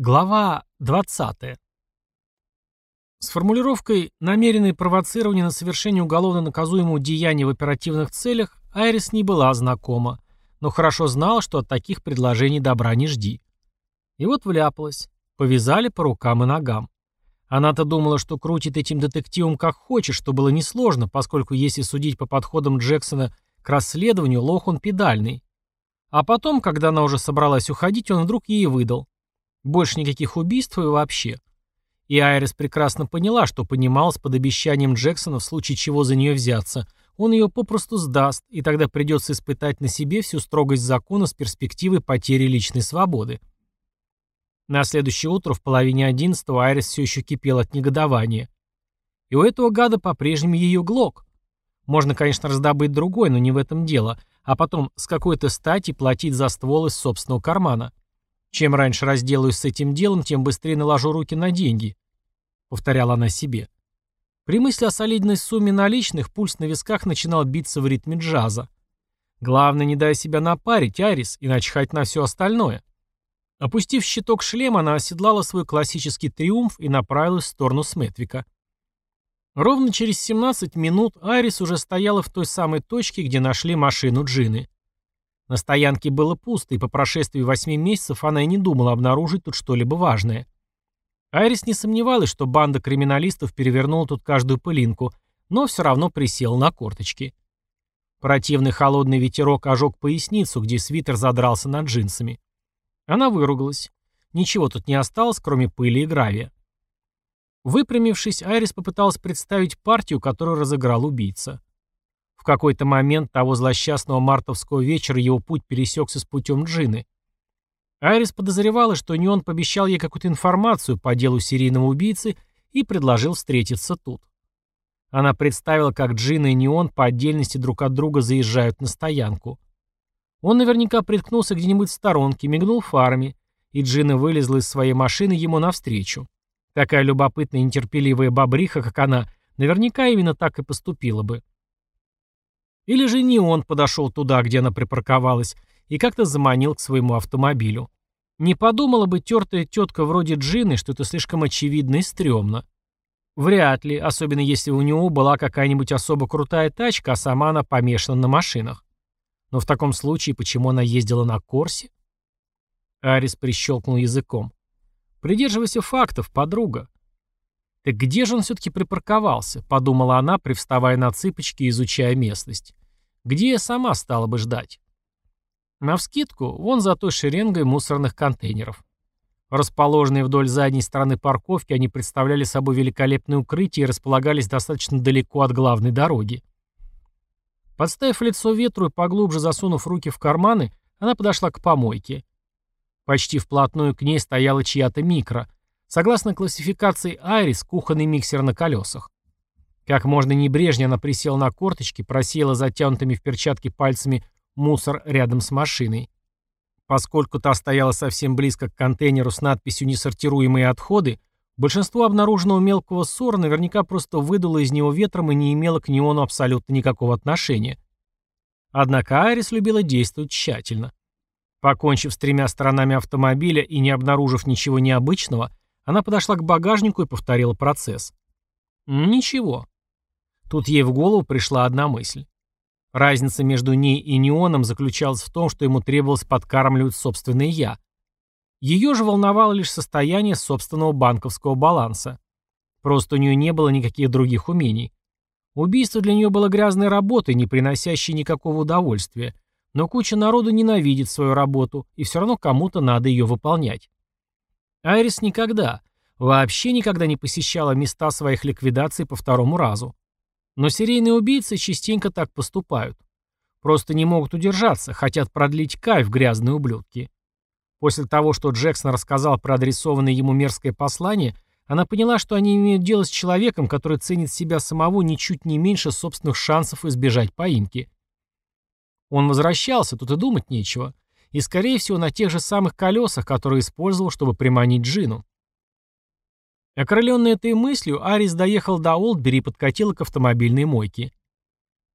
Глава 20. С формулировкой «намеренное провоцирование на совершение уголовно наказуемого деяния в оперативных целях» Айрис не была знакома, но хорошо знала, что от таких предложений добра не жди. И вот вляпалась. Повязали по рукам и ногам. Она-то думала, что крутит этим детективом как хочет, что было несложно, поскольку если судить по подходам Джексона к расследованию, лох он педальный. А потом, когда она уже собралась уходить, он вдруг ей выдал. Больше никаких убийств и вообще. И Айрис прекрасно поняла, что понималось под обещанием Джексона в случае чего за нее взяться. Он ее попросту сдаст, и тогда придется испытать на себе всю строгость закона с перспективой потери личной свободы. На следующее утро в половине одиннадцатого Айрис все еще кипел от негодования. И у этого гада по-прежнему ее глок. Можно, конечно, раздобыть другой, но не в этом дело. А потом с какой-то стати платить за ствол из собственного кармана. Чем раньше разделаюсь с этим делом, тем быстрее наложу руки на деньги», — повторяла она себе. При мысли о солидной сумме наличных пульс на висках начинал биться в ритме джаза. Главное, не дай себя напарить, Арис, и начхать на все остальное. Опустив щиток шлема, она оседлала свой классический триумф и направилась в сторону Сметвика. Ровно через 17 минут Айрис уже стояла в той самой точке, где нашли машину Джины. На стоянке было пусто, и по прошествии восьми месяцев она и не думала обнаружить тут что-либо важное. Айрис не сомневалась, что банда криминалистов перевернула тут каждую пылинку, но все равно присела на корточки. Противный холодный ветерок ожег поясницу, где свитер задрался над джинсами. Она выругалась. Ничего тут не осталось, кроме пыли и гравия. Выпрямившись, Айрис попыталась представить партию, которую разыграл убийца. Какой-то момент того злосчастного мартовского вечера его путь пересекся с путем Джины. Айрис подозревала, что не он пообещал ей какую-то информацию по делу серийного убийцы и предложил встретиться тут. Она представила, как Джина и Неон по отдельности друг от друга заезжают на стоянку. Он наверняка приткнулся где-нибудь в сторонке, мигнул фарами, и Джина вылезла из своей машины ему навстречу. Такая любопытная и нетерпеливая бобриха, как она, наверняка именно так и поступила бы. Или же не он подошел туда, где она припарковалась, и как-то заманил к своему автомобилю. Не подумала бы тертая тетка вроде Джины, что это слишком очевидно и стрёмно. Вряд ли, особенно если у него была какая-нибудь особо крутая тачка, а сама она помешана на машинах. Но в таком случае, почему она ездила на Корсе? Арис прищелкнул языком. «Придерживайся фактов, подруга. «Так где же он все-таки припарковался?» — подумала она, привставая на цыпочки и изучая местность. «Где я сама стала бы ждать?» Навскидку, вон за той шеренгой мусорных контейнеров. Расположенные вдоль задней стороны парковки, они представляли собой великолепное укрытие и располагались достаточно далеко от главной дороги. Подставив лицо ветру и поглубже засунув руки в карманы, она подошла к помойке. Почти вплотную к ней стояла чья-то микро, Согласно классификации Айрис, кухонный миксер на колесах. Как можно небрежнее она присела на корточки, просеяла затянутыми в перчатки пальцами мусор рядом с машиной. Поскольку та стояла совсем близко к контейнеру с надписью «Несортируемые отходы», большинство обнаруженного мелкого ссора наверняка просто выдуло из него ветром и не имело к неону абсолютно никакого отношения. Однако Айрис любила действовать тщательно. Покончив с тремя сторонами автомобиля и не обнаружив ничего необычного, она подошла к багажнику и повторила процесс. Ничего. Тут ей в голову пришла одна мысль. Разница между ней и неоном заключалась в том, что ему требовалось подкармливать собственное «я». Ее же волновало лишь состояние собственного банковского баланса. Просто у нее не было никаких других умений. Убийство для нее было грязной работой, не приносящей никакого удовольствия. Но куча народу ненавидит свою работу, и все равно кому-то надо ее выполнять. Айрис никогда, вообще никогда не посещала места своих ликвидаций по второму разу. Но серийные убийцы частенько так поступают. Просто не могут удержаться, хотят продлить кайф грязные ублюдки. После того, что Джексон рассказал про адресованное ему мерзкое послание, она поняла, что они имеют дело с человеком, который ценит себя самого ничуть не меньше собственных шансов избежать поимки. Он возвращался, тут и думать нечего и, скорее всего, на тех же самых колесах, которые использовал, чтобы приманить Джину. Окрыленный этой мыслью, Арис доехал до Олдбери и подкатил к автомобильной мойке.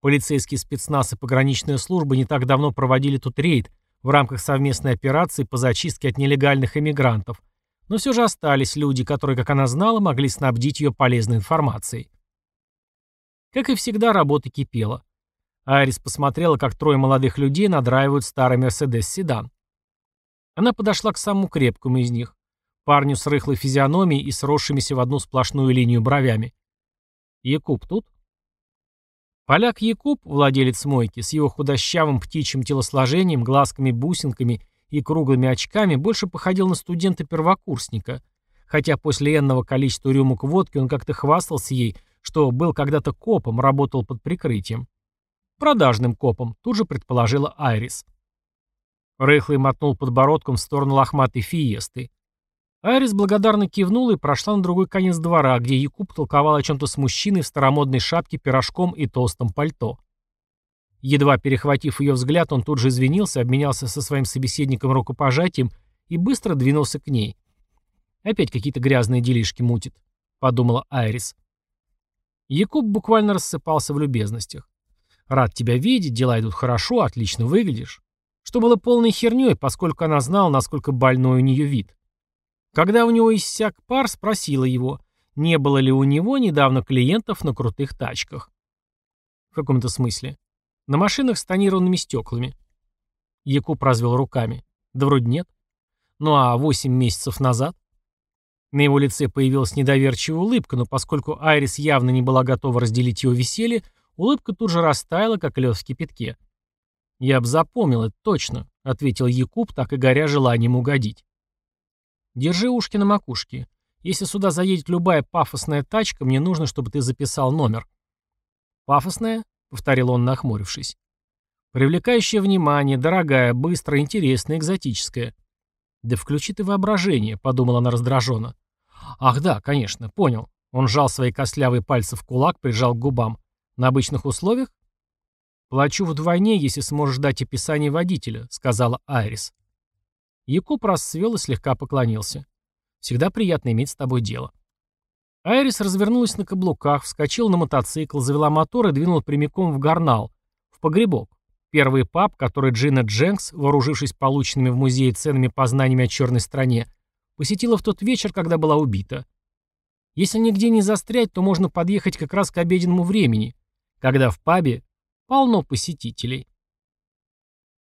Полицейские спецназ и пограничная служба не так давно проводили тут рейд в рамках совместной операции по зачистке от нелегальных иммигрантов, Но все же остались люди, которые, как она знала, могли снабдить ее полезной информацией. Как и всегда, работа кипела. Айрис посмотрела, как трое молодых людей надраивают старый Мерседес-седан. Она подошла к самому крепкому из них, парню с рыхлой физиономией и сросшимися в одну сплошную линию бровями. «Якуб тут?» Поляк Якуб, владелец мойки, с его худощавым птичьим телосложением, глазками-бусинками и круглыми очками, больше походил на студента-первокурсника, хотя после энного количества рюмок водки он как-то хвастался ей, что был когда-то копом, работал под прикрытием. Продажным копом, тут же предположила Айрис. Рыхлый мотнул подбородком в сторону лохматой фиесты. Айрис благодарно кивнула и прошла на другой конец двора, где Якуб толковал о чем-то с мужчиной в старомодной шапке, пирожком и толстом пальто. Едва перехватив ее взгляд, он тут же извинился, обменялся со своим собеседником рукопожатием и быстро двинулся к ней. «Опять какие-то грязные делишки мутит», — подумала Айрис. Якуб буквально рассыпался в любезностях. «Рад тебя видеть, дела идут хорошо, отлично выглядишь». Что было полной херней, поскольку она знала, насколько больной у нее вид. Когда у него иссяк пар, спросила его, не было ли у него недавно клиентов на крутых тачках. В каком-то смысле. На машинах с тонированными стеклами. Якуб развел руками. Да вроде нет. Ну а восемь месяцев назад? На его лице появилась недоверчивая улыбка, но поскольку Айрис явно не была готова разделить его веселье, улыбка тут же растаяла, как лед в кипятке. «Я б запомнил это точно», — ответил Якуб, так и горя желанием угодить. Держи ушки на макушке. Если сюда заедет любая пафосная тачка, мне нужно, чтобы ты записал номер. Пафосная? Повторил он, нахмурившись. Привлекающая внимание, дорогая, быстрая, интересная, экзотическая. Да включи ты воображение, подумала она раздраженно. Ах да, конечно, понял. Он сжал свои костлявые пальцы в кулак, прижал к губам. На обычных условиях? Плачу вдвойне, если сможешь дать описание водителя, сказала Айрис. Якуб расцвел и слегка поклонился. «Всегда приятно иметь с тобой дело». Айрис развернулась на каблуках, вскочила на мотоцикл, завела мотор и двинула прямиком в Гарнал, в погребок. Первый паб, который Джина Дженкс, вооружившись полученными в музее ценными познаниями о черной стране, посетила в тот вечер, когда была убита. Если нигде не застрять, то можно подъехать как раз к обеденному времени, когда в пабе полно посетителей.